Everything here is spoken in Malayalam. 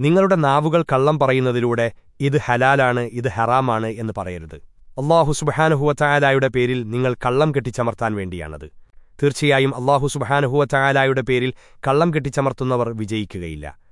നിങ്ങളുടെ നാവുകൾ കള്ളം പറയുന്നതിലൂടെ ഇത് ഹലാലാണ് ഇത് ഹറാമാണ് എന്ന് പറയരുത്. അള്ളാഹു സുബഹാനുഹുവറ്റായാലായുടെ പേരിൽ നിങ്ങൾ കള്ളം കെട്ടിച്ചമർത്താൻ വേണ്ടിയാണത്. തീർച്ചയായും അള്ളാഹു സുബഹാനുഹുവറ്റായാലായുടെ പേരിൽ കള്ളം കെട്ടിച്ചമർത്തുന്നവർ വിജയിക്കുകയില്ല.